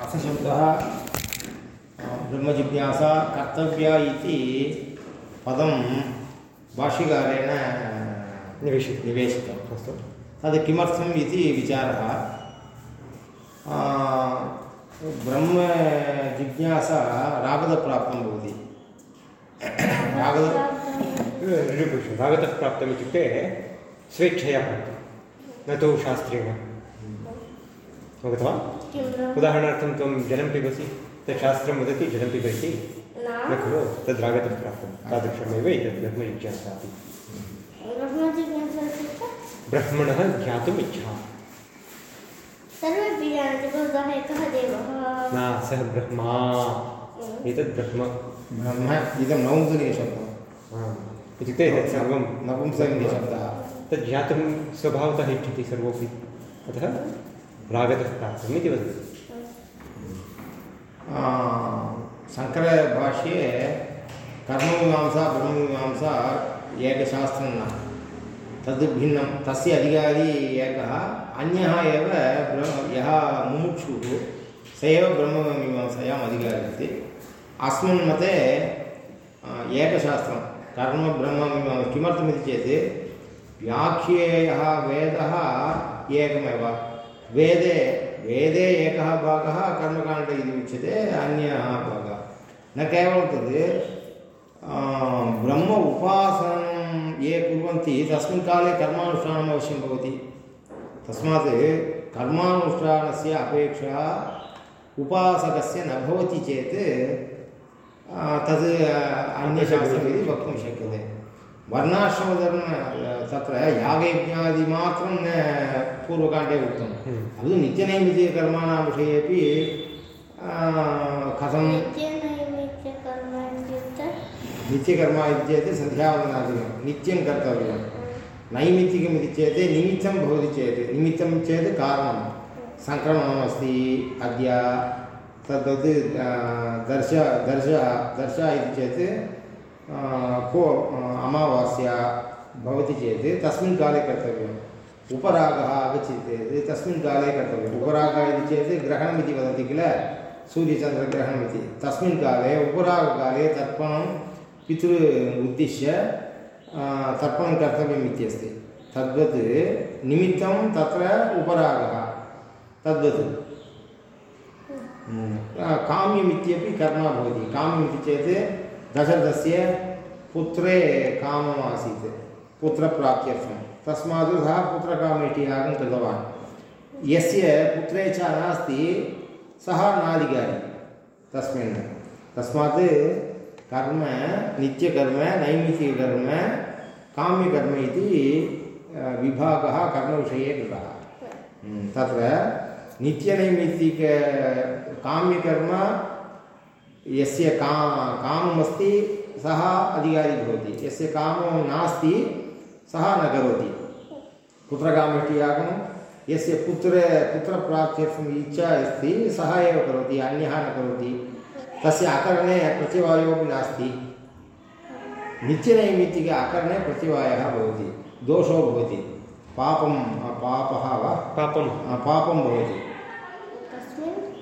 अर्थशब्दः ब्रह्मजिज्ञासा कर्तव्या इति पदं भाष्यकारेण निवेशितं। निवेशितम् अस्तु। तद् किमर्थम् इति विचारः। ब्रह्मजिज्ञासा रागदप्राप्तं भवति। रागद ऋषिपुरुषं भागतः प्राप्तम् इत्युक्ते स्वेच्छया प्राप्तं न तु शास्त्रेण। अवगतवान् उदाहरणार्थं त्वं जलं पिबसि तत् शास्त्रं वदति जलं पिब इति न खलु तद् रागतः प्राप्तं। तादृशमेव एतत् ब्रह्मजिज्ञासा अपि ब्रह्मणः ज्ञातुम् इच्छा न सः ब्रह्मा। एतत् ब्रह्म। ब्रह्म इदं नौन्दनीयशब्दः इत्युक्ते तत् सर्वं नपुंसकलिङ्गशब्दः तत् ज्ञातुं स्वभावतः इच्छति सर्वोपि अतः रागतः प्राप्तम् इति वदति। शङ्करभाष्ये कर्ममीमांसा, ब्रह्ममीमांसा एकशास्त्रं न तद् भिन्नं, तस्य अधिकारी एकः, अन्यः एव ब्रह्म, यः मुमुक्षुः, स एव ब्रह्ममीमांसायाम् अधिकारी अस्ति। अस्मिन् मते एकशास्त्रं, कर्म ब्रह्ममीमांसा किमर्थमिति चेत्, व्याख्येयः वेदः एकमेव। वेदे वेदे एकः भागः, कर्मकाण्ड इति उच्यते, अन्यः भागः। न केवलं तद् ब्रह्म उपासनं ये कुर्वन्ति, तस्मिन् काले कर्मानुष्ठानम् अवश्यं भवति। तस्मात् कर्मानुष्ठानस्य अपेक्षा उपासकस्य न भवति चेत् तद् अन्यशास्त्रमिति वक्तुं शक्यते। वर्णाश्रमधर्म तत्र यागयज्ञादिमात्रं न पूर्वकाण्डे उक्तम् हम्म। अदु नित्यनैमित्तिककर्माणां विषये अपि कथं नित्यकर्म इति चेत् सन्ध्यावन्दनादिकं नित्यं कर्तव्यं। नैमित्तिकमिति चेत् निमित्तं भवति चेत्। निमित्तं चेत् कारणं। सङ्क्रमणमस्ति अद्य तद्वत् दर्श दर्श दर्श इति चेत् को अमावास्या भवति चेत् तस्मिन् काले कर्तव्यम्। उपरागः आगच्छति चेत् तस्मिन् काले कर्तव्यम्। उपरागः इति चेत् ग्रहणमिति वदन्ति किल? सूर्यचन्द्रग्रहणमिति। तस्मिन् काले उपरागकाले तर्पणं पितृ उद्दिश्य तर्पणं कर्तव्यम् इत्यस्ति। तद्वत् निमित्तं तत्र उपरागः। तद्वत्। आ, काम्यमित्यपि कर्म भवति। काम्यमिति चेत् दशरथस्य पुत्रे कामम् आसीत्। पुत्रप्राप्त्यर्थं। तस्मात् सः पुत्रकामेष्टियागं कृतवान्। यस्य पुत्रे च नास्ति सः नाधिकारी। तस्मिन् तस्मात् कर्म नित्यकर्म नैमित्तिककर्म काम्यकर्म इति विभागः कर्मविषये कृतः। हम्म, तत्र नित्यनैमित्तिक काम्यकर्म यस्य का काममस्ति सः अधिकारी भवति। यस्य कामं नास्ति सः न करोति। पुत्रकामेष्टियागं यस्य पुत्र पुत्रप्राप्त्यर्थम् इच्छा अस्ति सः एव करोति अन्यः न करोति। तस्य अकरणे प्रतिवायोपि नास्ति। नित्यनैमित्तिक अकरणे प्रतिवायः भवति। दोषो भवति। पापं पापः वा? पापं पापं भवति। तस्मिन्?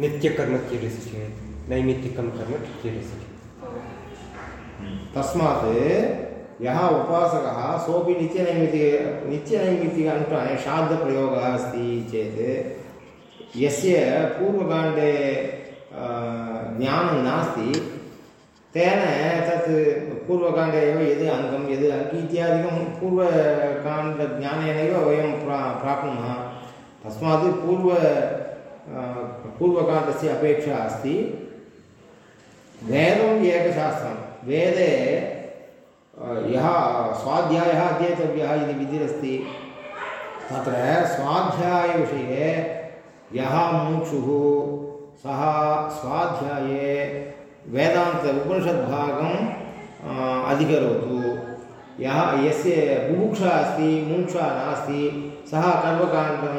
नित्यकर्म त्यजसि चेत् नैमित्तिकं कर्म त्यजसि चेत् तस्मात् यः उपासकः सोऽपि नित्यनैमित्तिक नित्यनैमित्तिक अनुष्ठाने श्राद्धप्रयोगः अस्ति चेत् यस्य पूर्वकाण्डे ज्ञानं नास्ति, तेन तत् पूर्वकाण्डे एव यद् अङ्गं, यद् इत्यादिकं पूर्वकाण्डज्ञानेनैव वयं प्रा, प्राप्नुमः। तस्मात् पूर्व पूर्वकाण्डस्य अपेक्षा अस्ति। वेदम् एकशास्त्रं वेदे यः स्वाध्यायः अध्येतव्यः इति विधिरस्ति तत्र स्वाध्यायविषये यः मुमुक्षुः सः स्वाध्याये वेदान्त उपनिषद्भागं अ, अधिकरोतु। यः यस्य बुभुक्षा अस्ति मुमुक्षा नास्ति सः कर्मकाण्डं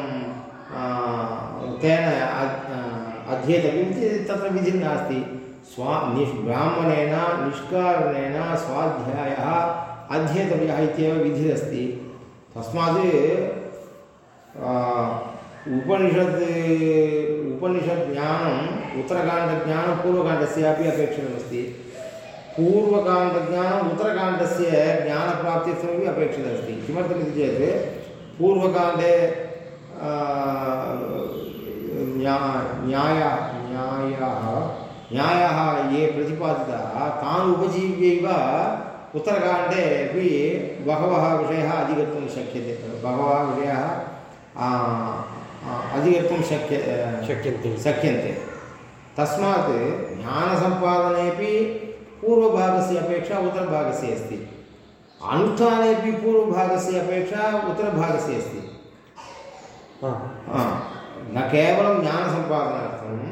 तेन अध्येतव्यम् इति तत्र विधिः नास्ति। स्वा निष् ब्राह्मणेन निष्कारणेन स्वाध्यायः अध्येतव्यः इत्येव विधिरस्ति। तस्मात् आ, उपनिषद् उपनिषज्ञानम् उत्तरकाण्डज्ञानं पूर्वकाण्डस्यापि अपेक्षितमस्ति। पूर्वकाण्डज्ञानम् उत्तरकाण्डस्य ज्ञानप्राप्त्यर्थमपि अपेक्षितमस्ति। किमर्थमिति चेत् पूर्वकाण्डे न्या न्याय न्यायः न्यायः ये प्रतिपादिताः तान् उपजीव्यैव उत्तरकाण्डे अपि बहवः विषयाः अधिगर्तुं शक्यते। बहवः विषयाः अधिगर्तुं शक्य शक्यन्ते। शक्यन्ते। तस्मात् ज्ञानसम्पादनेपि पूर्वभागस्य अपेक्षा उत्तरभागस्य अस्ति। अनुष्ठानेपि पूर्वभागस्य अपेक्षा उत्तरभागस्य अस्ति। न केवलं ज्ञानसम्पादनार्थम्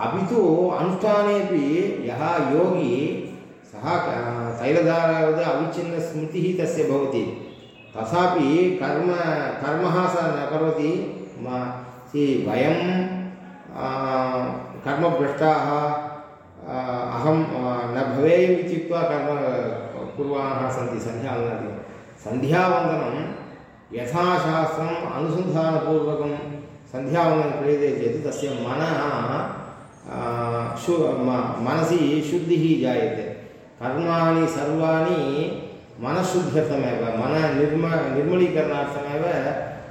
अपि तु अनुष्ठानेपि यः योगी, सः क- तैलधारावद् अविच्छिन्नस्मृतिः तस्य भवति। तथापि कर्म, कर्मः सः न करोति। म सि वयं कर्मभ्रष्टाः न भवेयम् कर्म कुर्वाणः सन्ति सन्ध्यावन्दनादि सन्ध्यावन्दनं यथाशास्त्रम् अनुसन्धानपूर्वकं सन्ध्यावन्दनं क्रियते चेत् तस्य शु म- मनसि शुद्धिः जायते कर्माणि सर्वाणि मनःशुद्ध्यर्थमेव मन निर्म निर्मलीकरणार्थमेव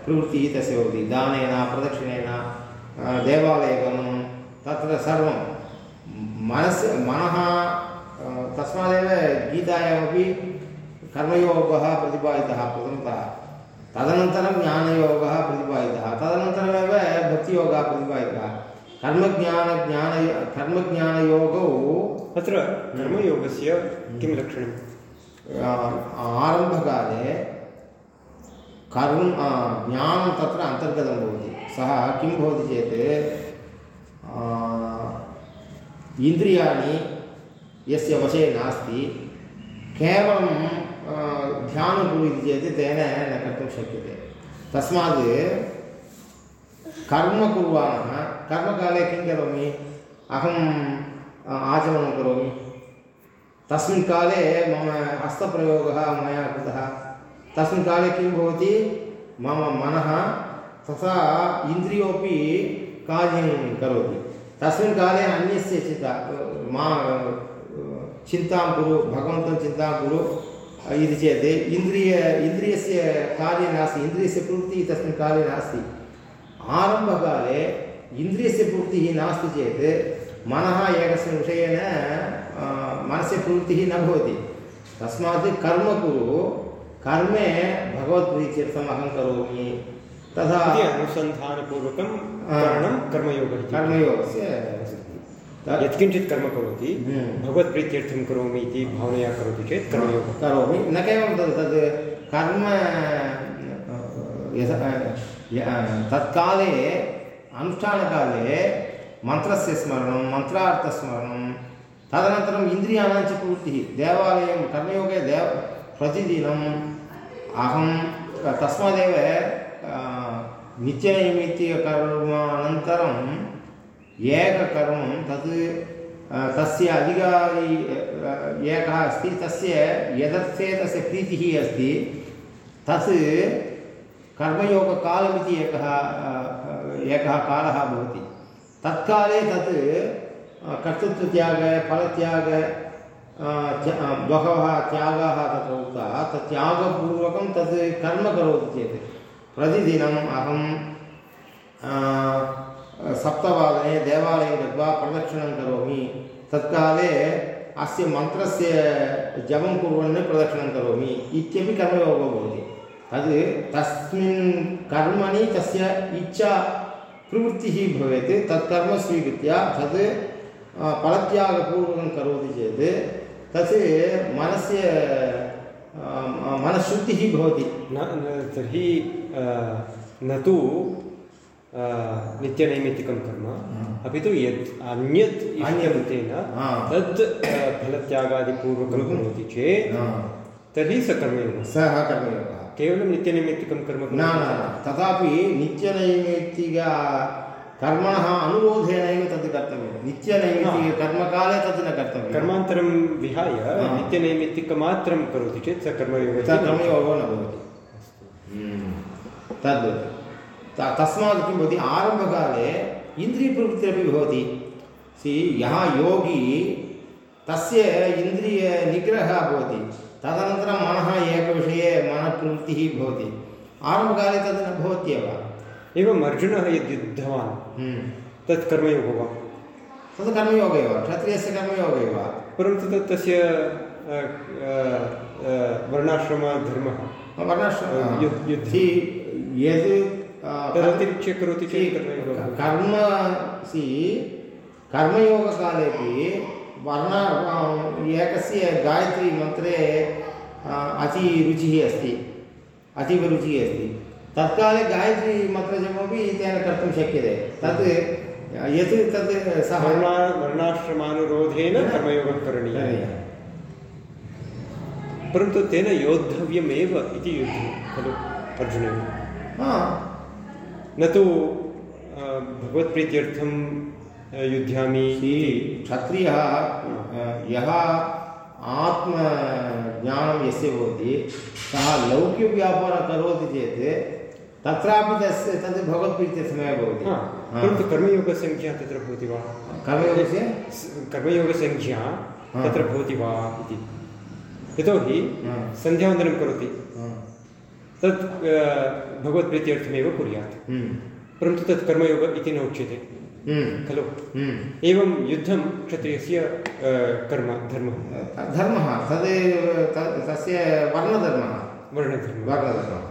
प्रवृत्तिः तस्य भवति दानेन प्रदक्षिणेन देवालयगमनं तत्र सर्वं मनस् मनः तस्मादेव गीतायामपि कर्मयोगः प्रतिपादितः प्रथमतः तदनन्तरं ज्ञानयोगः प्रतिपादितः तदनन्तरमेव भक्तियोगः प्रतिपादितः कर्मज्ञानज्ञान कर्मज्ञानयोगौ अत्र कर्मयोगस्य किं लक्षणं आ, आरम्भकाले कर्म ज्ञानं तत्र अन्तर्गतं भवति। सः किं भवति चेत् आ, इन्द्रियाणि यस्य वशे नास्ति केवलं ध्यानं कुरु इति चेत् तेन न कर्तुं शक्यते। तस्मात् कर्म कुर्वाणः। कर्मकाले किं करोमि? अहं आ, आचमनं करोमि। तस्मिन् काले मम हस्तप्रयोगः मया कृतः। तस्मिन् काले किं भवति? मम मनः तथा इन्द्रियोपि कार्यं करोति। तस्मिन् काले अन्यस्य चिन्ता मा चिन्तां कुरु भगवन्तं चिन्तां कुरु इति चेत् इन्द्रिय इन्द्रियस्य कार्यं नास्ति। इन्द्रियस्य प्रवृत्तिः तस्मिन् काले नास्ति। आरम्भकाले इन्द्रियस्य प्रवृत्तिः नास्ति चेत् मनः एकस्मिन् विषयेन मनसि प्रवृत्तिः न भवति तस्मात् कर्म कुरु कर्मे भगवत्प्रीत्यर्थम् अहं करोमि तथा अनुसन्धानपूर्वकं। करणं कर्मयोगः कर्मयोगस्य यत्किञ्चित् कर्म करोति हम्म। भगवत्प्रीत्यर्थं करोमि इति भावनया करोति चेत् कर्मयोगः करोमि न केवलं तद् तद् कर्म यथा तत्काले अनुष्ठानकाले मन्त्रस्य स्मरणं मन्त्रार्थस्मरणं तदनन्तरम् इन्द्रियाणां च प्रवृत्तिः देवालयं कर्मयोगे देव प्रतिदिनम् अहं तस्मादेव आ, नित्यनैमित्तिककर्म अनन्तरम् एककर्मं तत् तस्य अधिकारी एकः अस्ति तस्य यदर्थे तस्य प्रीतिः अस्ति तत् कर्मयोगकालमिति एकः एकः कालः भवति। तत्काले तत् कर्तृत्वत्याग, फलत्याग बहवः त्यागाः तत्र उक्ताः। तत् त्यागपूर्वकं तत् कर्म करोति चेत् प्रतिदिनम् अहं सप्तवादने देवालयं गत्वा प्रदक्षिणं करोमि। तत्काले अस्य मन्त्रस्य जपं कुर्वन् प्रदक्षिणं करोमि। इत्यपि कर्मयोगो भवति। तद् तस्मिन् कर्मणि तस्य इच्छा प्रवृत्तिः भवेत् तत् कर्म स्वीकृत्य आ, फलत्यागपूर्वकं करोति चेत् तत् मनस्य आ, भवति। न तर्हि न तु नित्यनैमित्तिकं कर्म अपि तु यत् अन्यत् हा। तत् फलत्यागादिपूर्वकं हम्म। करोति चेत् तर्हि स कर्मयोगः। सः कर्मयोगः। केवलं नित्यनैमित्तिकं कर्म न न तथापि नित्यनैमित्तिक कर्मणः अनुरोधेनैव तद् कर्तव्यं. नित्यनैमित्तिककर्मकाले तद् न कर्तव्यं कर्मान्तरं विहाय। नित्यनैमित्तिकमात्रं करोति चेत् स कर्मयोगः कर्मयोगो न भवति. तद्. त- तस्मात् किं भवति? आरम्भकाले इन्द्रियप्रवृत्तिरपि भवति. सि यः योगी तस्य इन्द्रियनिग्रहः भवति. तदनन्तरं मनः एकविषये मनप्रवृत्तिः भवति। आरम्भकाले तद् न भवत्येव। एवम् अर्जुनः यद् युद्धवान् हम्म। तत् कर्मयोगो वा? तद् कर्मयोग एव क्षत्रियस्य कर्मयोग एव परन्तु तत् तस्य वर्णाश्रमधर्मः। वर्णाश्रमः यद् तदतिरिच्य करोति चेत् कर्मयोगः कर्म सि कर्मयोगकालेपि वर्ण एकस्य गायत्रीमन्त्रे अ, अतिरुचिः अस्ति। अतीवरुचिः अस्ति। तत्काले गायत्रीमन्त्रजपमपि तेन कर्तुं शक्यते। तत् यत् तत् सः वर्णा वर्णाश्रमानुरोधेन कर्मयोगः करणीयः। परन्तु तेन योद्धव्यमेव इति युद्धं खलु अर्जुनेन हा, न तु अ, भगवत्प्रीत्यर्थं अ, युध्यामि क्षत्रियः यः आत्मज्ञानं यस्य भवति सः लौकिकव्यापारं करोति चेत् तत्रापि तस्य तद् भगवत्प्रीत्यर्थमेव भवति। परन्तु कर्मयोगसङ्ख्या तत्र भवति वा? कर्मयोगस्य? कर्मयोगसङ्ख्या तत्र भवति वा इति। यतोहि सन्ध्यावन्दनं करोति। तत् भगवत्प्रीत्यर्थमेव कुर्यात्। हम्म, परन्तु तत् कर्मयोग इति न उच्यते। खलु? हम्म। एवं युद्धं क्षत्रियस्य कर्म धर्मः? धर्मः तद् त- तस्य वर्णधर्मः। वर्णधर्मः। वर्णधर्मः।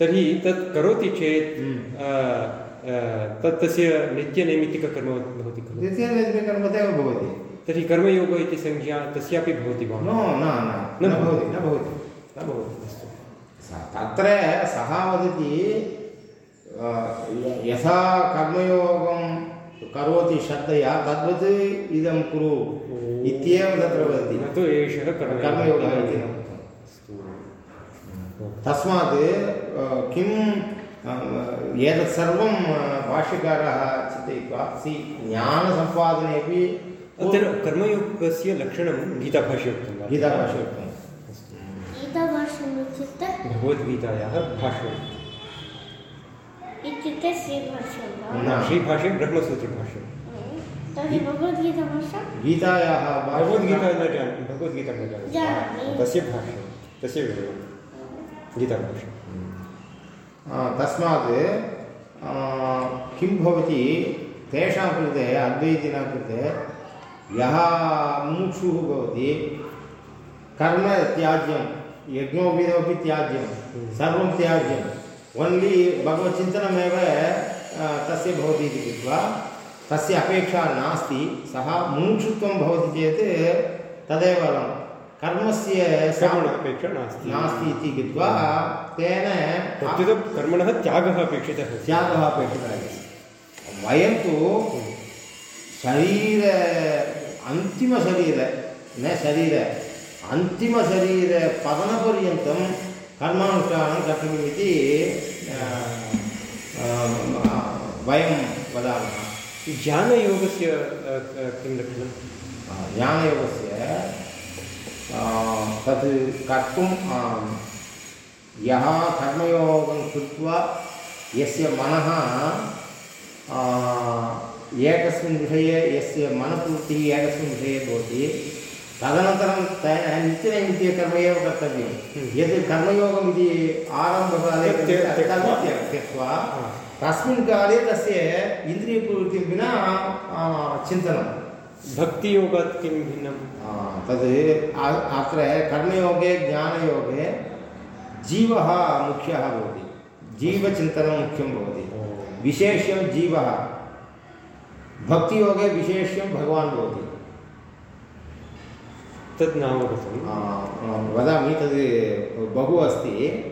तर्हि तत् करोति चेत् हम्म। तत् तस्य नित्यनैमित्तिककर्म भवति खलु? द्वितीयनिर्मिकर्म तदेव भवति। तर्हि कर्मयोग इति संज्ञा तस्यापि भवति वा? नो न न भवति। न भवति। न भवति स- तत्र सः वदति यथा कर्मयोगं करोति श्रद्धया तद्वत् इदं कुरु इत्येव तत्र वदति। न तु एषः कर्मयोगः इति न। तस्मात् अ, किं एतत् सर्वं भाष्यकारः चिन्तयित्वा सि ज्ञानसम्पादनेपि अत्र कर्मयोगस्य लक्षणं गीताभाष्ये उक्तं वा? गीताभाष्ये उक्तम् गीताभाष्यम् इत्युक्ते? भगवद्गीतायाः भाष्यम् इत्युक्ते श्रीभाष्यं वा न। श्रीभाष्ये ब्रह्मसूत्रभाष्यं तर्हि भगवद्गीताभाष्यं गीतायाः भगवद्गीता न जानामि भगवद्गीता न जानामि। तस्य भाष्यं तस्य विवरणं गीताभाष्यं तस्मात् किं भवति तेषां कृते अद्वैतिनां कृते यः मुमुक्षुः भवति कर्म त्याज्यं त्याज्यं सर्वं त्याज्यम् ओन्लि भगवच्चिन्तनमेव आ, तस्य भवति इति कृत्वा तस्य अपेक्षा नास्ति सः मुमुक्षुत्वं भवति चेत् तदेव अलं कर्मस्य अपेक्षा नास्ति। नास्ति इति कृत्वा तेन प्रत्युत कर्मणः त्यागः अपेक्षितः त्यागः अपेक्षितः वयं तु शरीर अन्तिमशरीर न शरीर अन्तिमशरीरपतनपर्यन्तं कर्मानुष्ठानं कर्तव्यम् इति वयं वदामः। ज्ञानयोगस्य किं लक्षणं? ज्ञानयोगस्य तत् कर्तुं यः कर्मयोगं कृत्वा यस्य मनः एकस्मिन् विषये यस्य मनपूर्तिः एकस्मिन् विषये भवति तदनन्तरं नित्यनैमित्तिककर्म एव कर्तव्यं। यत् कर्मयोगम् इति आरम्भकाले त्यक्त्वा- त्यक्- त्यक्त्वा। तस्मिन् काले तस्य इन्द्रियपूर्तिं विना चिन्तनं। भक्तियोगात् किं भिन्नं? तद् अत्र कर्मयोगे ज्ञानयोगे जीवः मुख्यः भवति। जीवचिन्तनं मुख्यं भवति। विशेष्यं जीवः। भक्तियोगे विशेष्यं भगवान् भवति। तत् नावगतं आ, आ, वदामि तद् बहु अस्ति।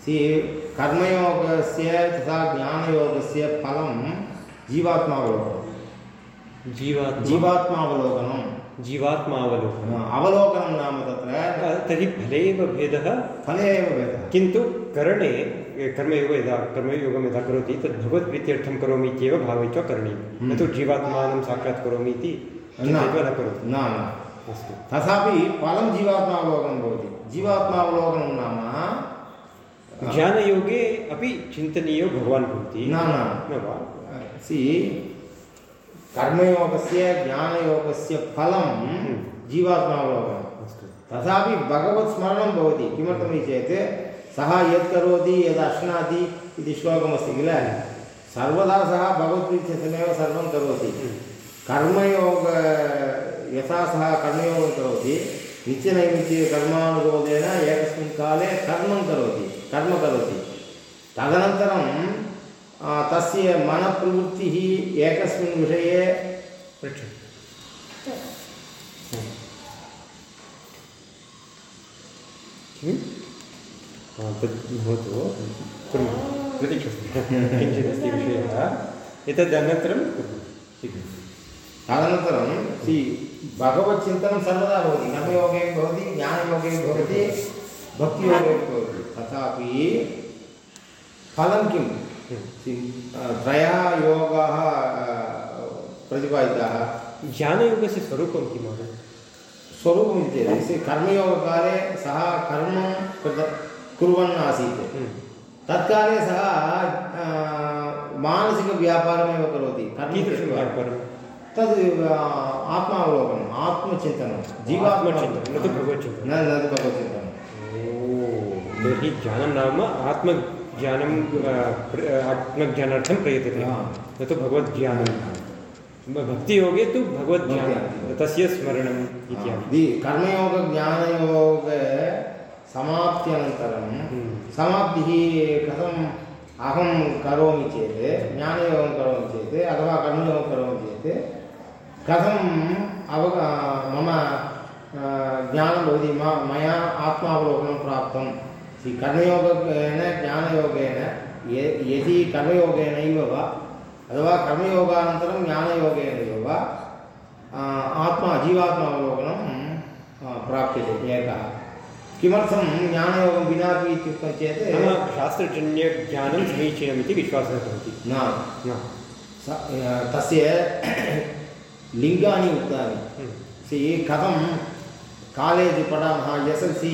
सि कर्मयोगस्य तथा ज्ञानयोगस्य फलं जीवात्मावलोकनं। जीवात्मा। जीवात्मावलोकनं। जीवात्मावलोकनं। आ, अवलोकनं नाम तत्र। तर्हि फले एव भेदः। फले एव भेदः। किन्तु करणे कर्मयोग यदा कर्मयोगं यदा करोति तद् भगवत्प्रीत्यर्थं करोमि इत्येव भावयित्वा करणीयं। न तु जीवात्मानं साक्षात् करोमि इति न करोति। न न। अस्तु तथापि फलं जीवात्मावलोकनं भवति जीवात्मावलोकनं नाम ज्ञानयोगे अपि चिन्तनीयो भगवान् भवति न न न वा सि कर्मयोगस्य ज्ञानयोगस्य फलं जीवात्मावलोकनं अस्तु तथापि भगवत् स्मरणं भवति किमर्थमिति चेत् सः यत् करोति यद् अश्नाति इति श्लोकमस्ति किल सर्वदा सः भगवद्गीतेमेव सर्वं करोति कर्मयोग यथा सः कर्मयोगं करोति नित्यनैमित्तिकर्मानुरोधेन एकस्मिन् काले कर्मं करोति कर्म करोति तदनन्तरं तस्य मनप्रवृत्तिः एकस्मिन् विषये पृच्छतु हा, तद् भवतु कुर्मः प्रतीक्षतु किञ्चिदस्ति विषयः एतद् अनन्तरं कुर्मः शीघ्रं तदनन्तरं सि भगवच्चिन्तनं सर्वदा भवति अपि भवति ज्ञानयोगे भवति भक्तियोगे भवति। तथापि फलं किं? सि त्रयः योगाः प्रतिपादिताः। ज्ञानयोगस्य स्वरूपं किं महोदय? स्वरूपम् इति चेत् कर्मयोगकाले सः कर्मं कृत कुर्वन् आसीत्। तत्काले सः मानसिकव्यापारमेव करोति कर्म कीदृशं कृत्वा। व्यापारं तद् आत्मावलोकनम् आत्मचिन्तनं आत्मचिन्तनं, न तु भगवच्चिन्तनं। न न तु भगवच्चिन्तनं ओ तर्हि ज्ञानं नाम आत्मज्ञानं आत्मज्ञानार्थं प्रयतते। न तु भगवद्ज्ञानं भक्तियोगे तु भगवद्ज्ञानं भक्ति। तस्य स्मरणम् इत्यादि कर्मयोगज्ञानयोग समाप्त्यनन्तरं हम्म। समाप्तिः कथम् अहं करोमि चेत् ज्ञानयोगं करोमि चेत् अथवा कर्मयोगं करोमि चेत् कथम् अवग मम ज्ञानं भवति म मया आत्मावलोकनं प्राप्तं। कर्मयोगेन ज्ञानयोगेन य यदि कर्मयोगेनैव वा अथवा कर्मयोगानन्तरं ज्ञानयोगेनैव वा आत्मा जीवात्मावलोकनं प्राप्यते एकः। किमर्थं ज्ञानयोगं विनापि इत्युक्तं चेत् शास्त्रजन्यज्ञानं समीचीनमिति विश्वासः भवति। न। तस्य लिङ्गानि उक्तानि कथं कालेज् पठामः एस् एल् सि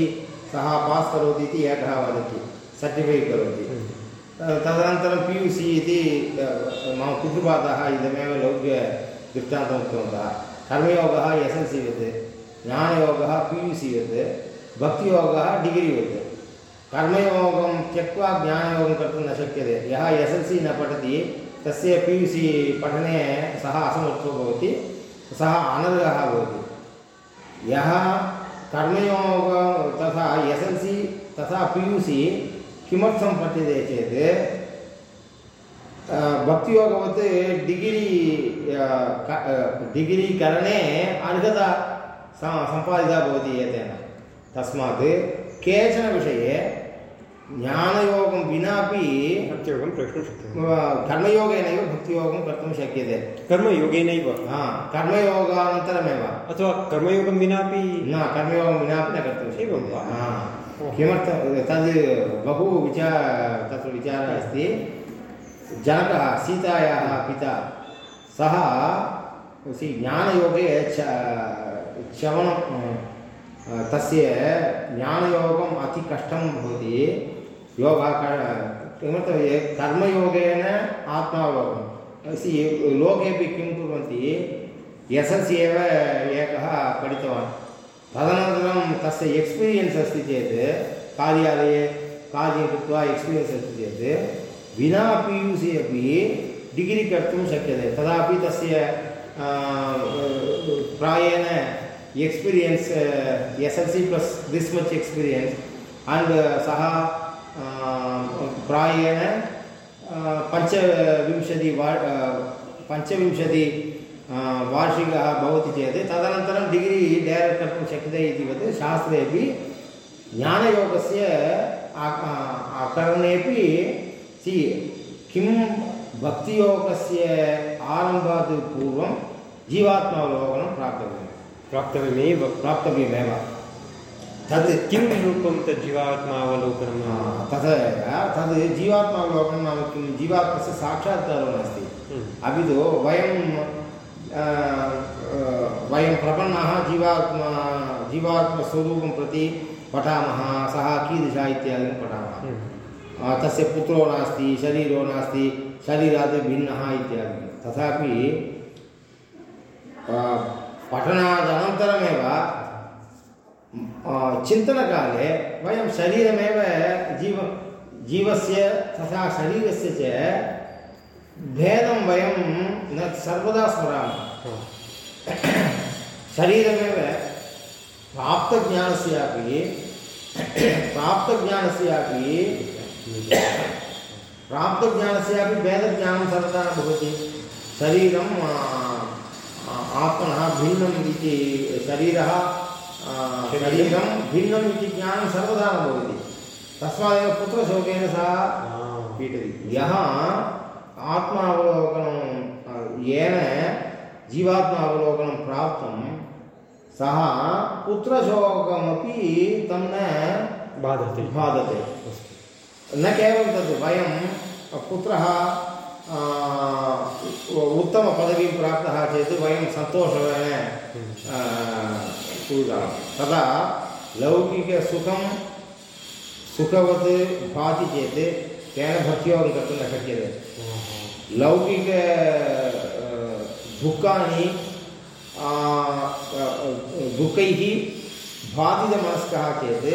सः पास् करोति इति एकः वदति सर्टिफैट् करोति तदनन्तरं पि यु सि इति मम पितृपादाः इदमेव लौक्य दृष्टान्तम् उक्तवन्तः कर्मयोगः एस् एल् सि वत् ज्ञानयोगः पि यु सि वत् भक्तियोगः डिग्री वत् कर्मयोगं त्यक्त्वा ज्ञानयोगं कर्तुं न शक्यते यः एस् एल् सि न पठति तस्य पि यु सि पठने सः असमर्थो भवति, सः अनर्हः भवति। यः कर्मयोग तथा एस् एल् सि तथा पि यु सि किमर्थं पठ्यते चेत् भक्तियोगवत् डिग्री डिग्री करणे अर्हता सम्पादिता भवति एतेन। तस्मात् केचन विषये ज्ञानयोगं विनापि भक्तियोगं प्रष्टुं शक्यते। कर्मयोगेनैव भक्तियोगं कर्तुं शक्यते। कर्मयोगेनैव? हा कर्मयोगानन्तरमेव। अथवा कर्मयोगं विनापि न कर्मयोगं विनापि न कर्तुं एवं वा? किमर्थं? तद् बहु विचार तत्र विचारः अस्ति। जनकः सीतायाः पिता सः सि ज्ञानयोगे च चवनं तस्य ज्ञानयोगम् अति कष्टं भवति। योगः क- किमर्थं ये कर्मयोगेन आत्मावलोकनं। सि लोकेपि किं कुर्वन्ति? एस् एल् सि एव एकः पठितवान्। तदनन्तरं तस्य एक्स्पीरियन्स् अस्ति चेत्, कार्यालये कार्यं कृत्वा एक्स्पीरियन्स् अस्ति चेत्, विना पि यु सि अपि डिग्री कर्तुं शक्यते। तदापि तस्य प्रायेण experience S L C plus this much experience and सः प्रायेण पञ्चविंशति वा पञ्चविंशति वार्षिकः भवति चेत् तदनन्तरं डिग्री डैरेक्ट् कर्तुं शक्यते इति वत् शास्त्रेपि ज्ञानयोगस्य आकरणेपि सि किं भक्तियोगस्य आरम्भात् पूर्वं जीवात्मावलोकनं प्राप्तव्यं प्राप्तव्यमेव। प्राप्तव्यमेव। तद् किं रूपं तत् जीवात्मावलोकनं? तद् तद् जीवात्मावलोकनं नाम किं? जीवात्मस्य साक्षात्कारो नास्ति। हम्म। अपि तु वयं वयं प्रपन्नः जीवात्मा जीवात्मस्वरूपं प्रति पठामः सः कीदृशः इत्यादिकं पठामः। हम्म। तस्य पुत्रो नास्ति शरीरो नास्ति शरीरात् भिन्नः इत्यादिकं। तथापि पठनादनन्तरमेव चिन्तनकाले वयं शरीरमेव जीव, जीवस्य तथा शरीरस्य च भेदं वयं न सर्वदा स्मरामः। शरीरमेव प्राप्तज्ञानस्यापि प्राप्तज्ञानस्यापि प्राप्तज्ञानस्यापि भेदज्ञानं सर्वदा न भवति। शरीरं आत्मनः भिन्नम् इति, शरीरः शरीरं भिन्नम् इति ज्ञानं सर्वदा न भवति। तस्मादेव पुत्रशोकेन सह पीडति यः आत्मावलोकनं येन जीवात्मावलोकनं प्राप्तं सः पुत्रशोकमपि तं न बाधते। बाधते। न केवलं तद् वयं पुत्रः उत्तमपदवीं प्राप्तः चेत् वयं सन्तोषेण कुर्मः तदा लौकिकसुखं सुखवत् भाति चेत् तेन भक्तियोगं कर्तुं न शक्यते। लौकिक दुःखानि दुःखैः बाधितमनस्कः चेत्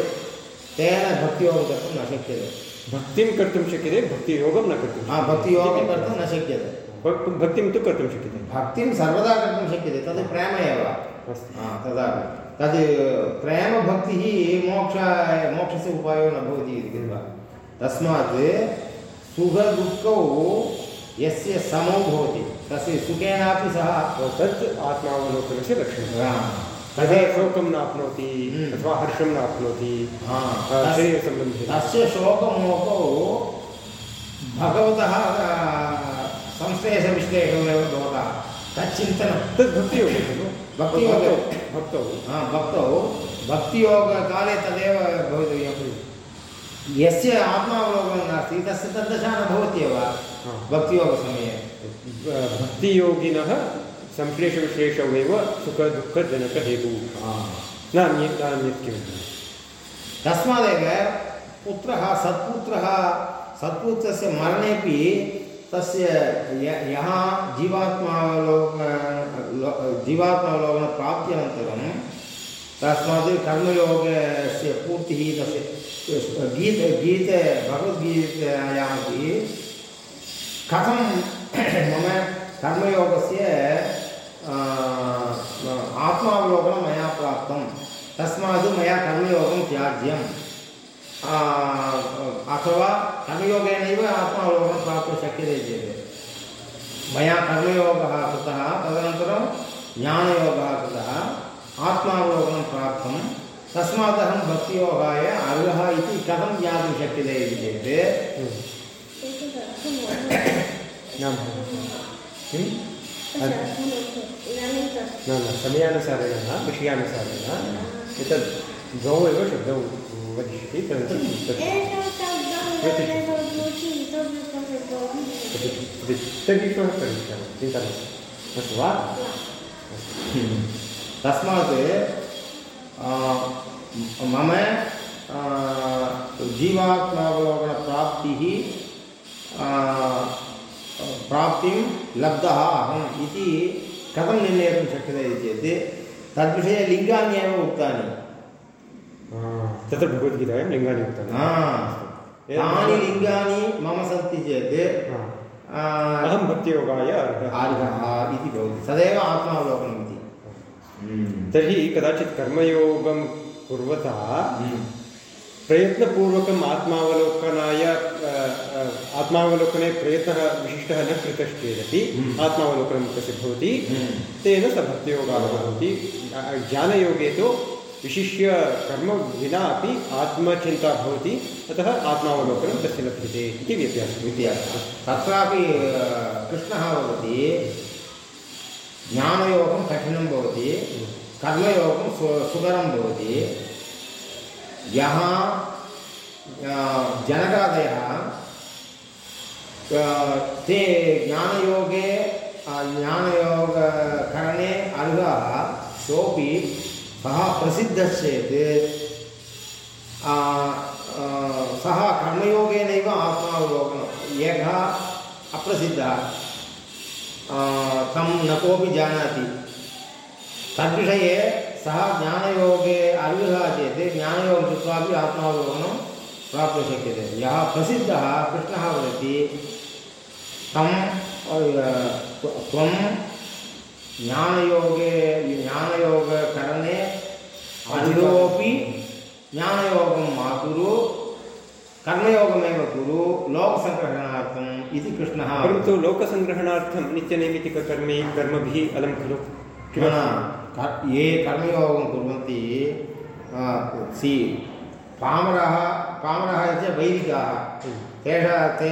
तेन भक्तियोगं कर्तुं न शक्यते। भक्तिं कर्तुं शक्यते भक्तियोगं न कर्तुं हा भक्तियोगं कर्तुं न शक्यते। भक् भक्तिं तु कर्तुं शक्यते। भक्तिं सर्वदा कर्तुं शक्यते तद् प्रेम एव। अस्तु। हा, तदा तद् प्रेमभक्तिः मोक्ष मोक्षस्य उपायो न भवति इति कृत्वा। तस्मात् सुखदुःखौ यस्य समौ भवति तस्य सुखेनापि सः तत् आत्मावलोकनस्य लक्षणं तदा तदेव शोकं नाप्नोति हम्म। अथवा हर्षं नाप्नोति शरीरसम्बन्धि। तस्य शोकमोकौ भगवतः संश्लेषविश्लेषमेव भवतः। तच्चिन्तनं तद् भक्तियोगे खलु। भक्तियोगे। भक्तौ भक्तौ हा, भक्तौ भक्तियोगकाले तदेव भवितव्यं यस्य आत्मावलोकनं नास्ति तस्य तद्दशा न भवत्येव भक्तियोगसमये भक्तियोगिनः संश्लेषविश्लेषौ एव सुखदुःखजनकहेतुः न अन्यत् न अन्यत् किमपि तस्मादेव पुत्रः सत्पुत्रः सत्पुत्रस्य मरणेपि तस्य य- यः जीवात्मावलोक जीवात्मावलोकनप्राप्त्यनन्तरं तस्मात् कर्मयोगस्य पूर्तिः तस्य गीत गीते भगवद्गीतायामपि कथं मम कर्मयोगस्य आत्मावलोकनं मया प्राप्तं तस्मात् मया कर्मयोगं त्याज्यम्। आ, अथवा कर्मयोगेनैव आत्मावलोकनं प्राप्तुं शक्यते चेत्। मया कर्मयोगः कृतः तदनन्तरं ज्ञानयोगः कृतः आत्मावलोकनं प्राप्तं तस्मात् अहं भक्तियोगाय अर्हः इति कथं ज्ञातुं शक्यते इति चेत्। किं न न समयानुसारेण विषयानुसारेण एतद् द्वौ एव शब्दौ वदिष्यति तदनन्तरं नास्ति अस्तु वा तस्मात् मम जीवात्मावलोकनप्राप्तिः प्राप्तिं लब्धः अहम् इति कथं निर्णेतुं शक्यते इति चेत् तद्विषये लिङ्गानि एव उक्तानि तत्र भगवद्गीतायां लिङ्गानि उक्तानि हा। तानि लिङ्गानि मम सन्ति चेत् अहं भक्तियोगाय अर्हः। इति भवति। तदेव आत्मावलोकनम् इति। तर्हि कदाचित् कर्मयोगं कुर्वता हम्म। प्रयत्नपूर्वकम् आत्मावलोकनाय आत्मावलोकने प्रयत्नः विशिष्टः न कृतश्चेदपि हम्म। आत्मावलोकनं तस्य भवति। हम्म। तेन स भक्तियोगः भवति ज्ञानयोगे तु विशिष्य कर्म विना अपि आत्मचिन्ता भवति, अतः आत्मावलोकनं तस्य लभ्यते इति व्यत्यासः व्यत्यासः। तत्रापि कृष्णः वदति, ज्ञानयोगं कठिनं भवति, कर्मयोगं सु, सुकरं भवति। यः जनकादयः ते ज्ञानयोगे ज्ञानयोगकरणे अर्हाः, सोऽपि सः प्रसिद्धश्चेत् सः कर्मयोगेनैव आत्मावलोकनम् एकः अप्रसिद्धः। तं न कोपि जानाति। तद्विषये सः ज्ञानयोगे अर्हः चेत्, ज्ञानयोगं कृत्वापि आत्मावलोकनं प्राप्तुं शक्यते। यः प्रसिद्धः, कृष्णः वदति, तं त्वं ज्ञानयोगे ज्ञानयोगकरणे अधिकोपि ज्ञानयोगं मा कुरु कर्मयोगमेव कुरु लोकसङ्ग्रहणार्थम् इति कृष्णः। परन्तु लोकसङ्ग्रहणार्थं नित्यनैमित्तिककर्मे कर्मभिः अलं खलु। न, ये कर्मयोगं कुर्वन्ति सि पामरः पामरः इति वैदिकाः तेषा ते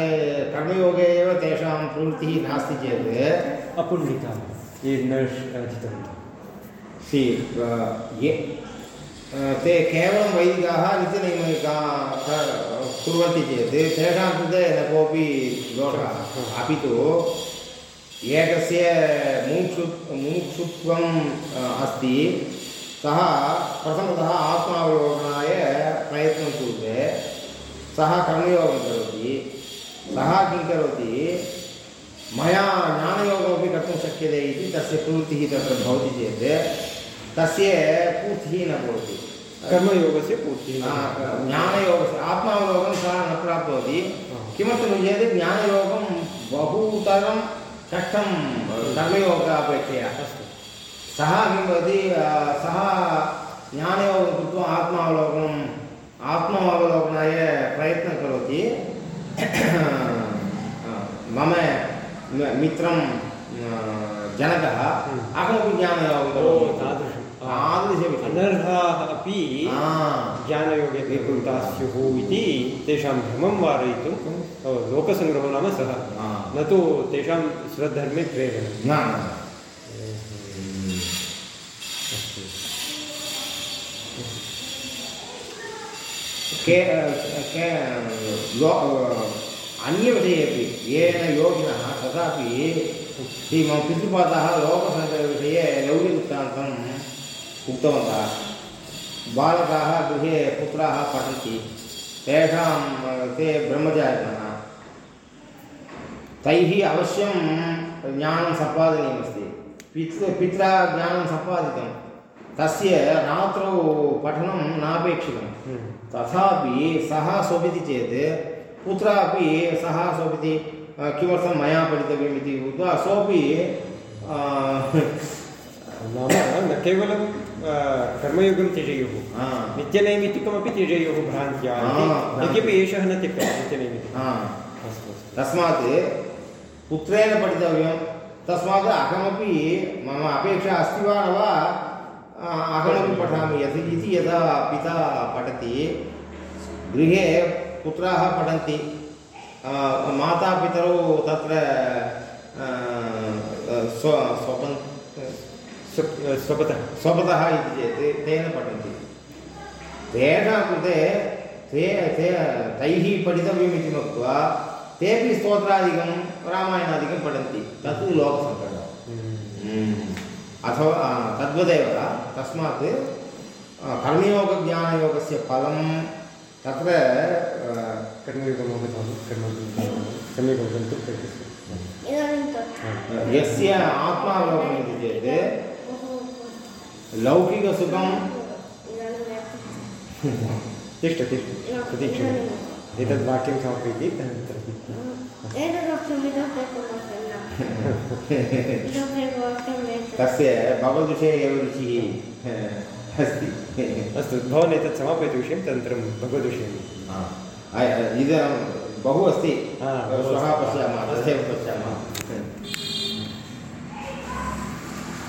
कर्मयोगे एव तेषां प्रवृत्तिः नास्ति चेत् अपुण्डिताः। सि ये ते केवलं वैदिकाः नित्यनैमिका कुर्वन्ति चेत् तेषां कृते न कोऽपि दोषः। अपि तु एकस्य मुमुक्षु मुमुक्षुत्वम् अस्ति, सः प्रथमतः आत्मावलोकनाय प्रयत्नं कुरुते, सः कर्मयोगं करोति, सः किं करोति मया ज्ञानयोगमपि कर्तुं शक्यते इति तस्य प्रवृत्तिः तत्र भवति चेत् तस्य पूर्तिः न भवति। कर्मयोगस्य पूर्तिः ज्ञानयोगस्य आत्मावलोकनं सः न प्राप्नोति। किमर्थं चेत् ज्ञानयोगं बहुतरं कष्टं कर्मयोगापेक्षया सः किं भवति सः ज्ञानयोगं कृत्वा आत्मावलोकनम् आत्मावलोकनाय प्रयत्नं करोति। मम मित्रं जनकः अहमपि ज्ञानयोगं ओ करोमि तादृशं तादृशविषयः अनर्हाः अपि ज्ञानयोगे प्रवृत्ताः स्युः इति तेषां भ्रमं वारयितुं लोकसङ्ग्रहो नाम सः न तु तेषां स्वधर्मे प्रेरणं। के के लो अन्यविषये अपि येन योगिनः तथापि मम पितृपादः लोकसङ्ग्रहविषये लौकिकवृत्तान्तम् उक्तवन्तः। बालकाः गृहे पुत्राः पठन्ति। तेषां ते ब्रह्मचारिणः। तैः अवश्यं ज्ञानं सम्पादनीयमस्ति। पितृ पित्रा ज्ञानं सम्पादितं। तस्य रात्रौ पठनं नापेक्षितं। हम्म। तथापि सः स्वपिति चेत् पुत्रः अपि सः अ, किमर्थं मया पठितव्यम् इति उक्त्वा सोपि नाम न केवलं कर्मयोगं त्यजेयुः नित्यनैमित्तिकमपि त्यजेयुः भ्रान्त्या यद्यपि एषः न त्यक्तः नित्यनैमित्तिकम् अस्तु तस्मात् पुत्रेण पठितव्यं। तस्मात् अहमपि मम अपेक्षा अस्ति वा न वा अहमपि पठामि यत् इति यदा पिता पठति गृहे पुत्राः पठन्ति। मातापितरौ तत्र स्व स्वपन् स्व- स्वपतः स्वपतः इति चेत् तेन पठन्ति। तेषां कृते ते ते तैः पठितव्यम् इति मत्वा तेपि स्तोत्रादिकं रामायणादिकं पठन्ति। तत् लोकसङ्कटः अथवा आ, तद्वदेव तस्मात् कर्मयोगज्ञानयोगस्य फलं तत्र आ, कर्मयोगम् अवधानं कर्मयोगं सम्यक् अवगन्तुं तत् यस्य आत्मावलोकनम् इति चेत् लौकिकसुखं तिष्ठ तिष्ठ एतद् वाक्यं समापयति एतत् तस्य एव रुचिः अस्ति अस्तु भवान् एतत् समापयतु विषयं तदनन्तरं भगवद्विषयं इदं बहु अस्ति श्वः पश्यामः तथैव पश्यामः